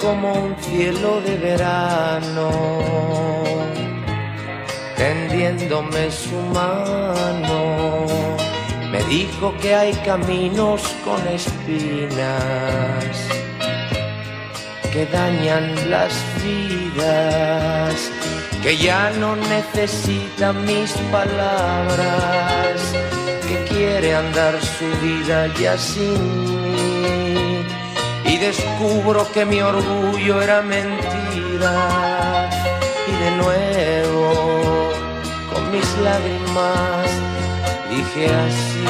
como un cielo de verano, tendiéndome su mano. Me dijo que hay caminos con espinas que dañan las vidas, que ya no necesita mis palabras, que quiere andar su vida ya sin. Y descubro que mi orgullo era mentira. Y de nuevo, con mis lágrimas, dije así.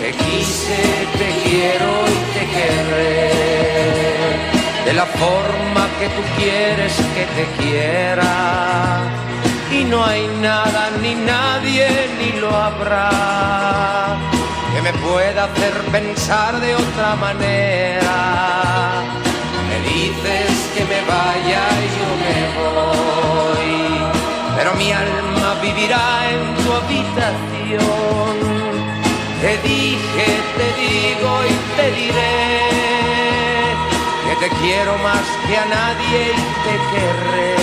Te quise, te quiero y te querré. De la forma que tú quieres que te quiera. Y no hay nada ni nadie ni lo habrá que me pueda hacer pensar de otra manera. Me dices que me vaya y yo me voy, pero mi alma vivirá en tu habitación. Te dije, te digo y te diré que te quiero más que a nadie y te querré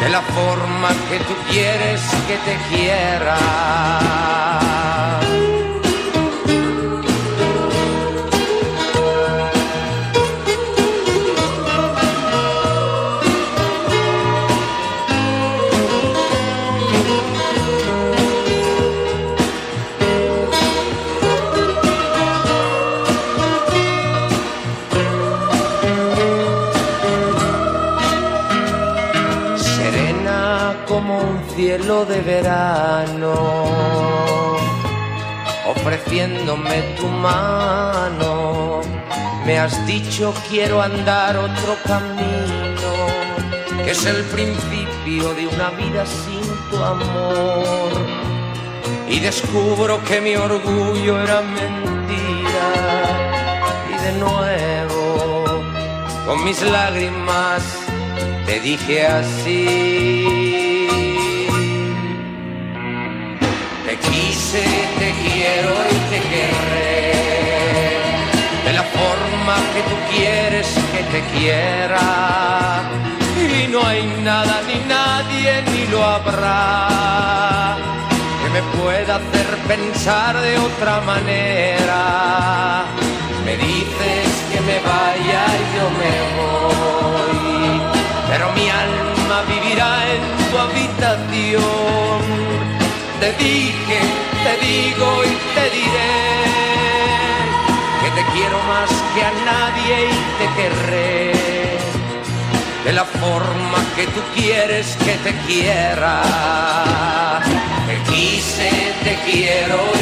de la forma que tú quieres que te quiera. Como un cielo de verano, ofreciéndome tu mano. Me has dicho quiero andar otro camino, que es el principio de una vida sin tu amor. Y descubro que mi orgullo era mentira. Y de nuevo, con mis lágrimas, te dije así. Te quise, te quiero y te querré. De la forma que tú quieres que te quiera. Y no hay nada ni nadie ni lo habrá que me pueda hacer pensar de otra manera. Me dices que me vaya y yo me voy pero mi alma vivirá en tu habitación. Te dije, te digo y te diré que te quiero más que a nadie y te querré de la forma que tú quieres que te quiera. Te quise, te quiero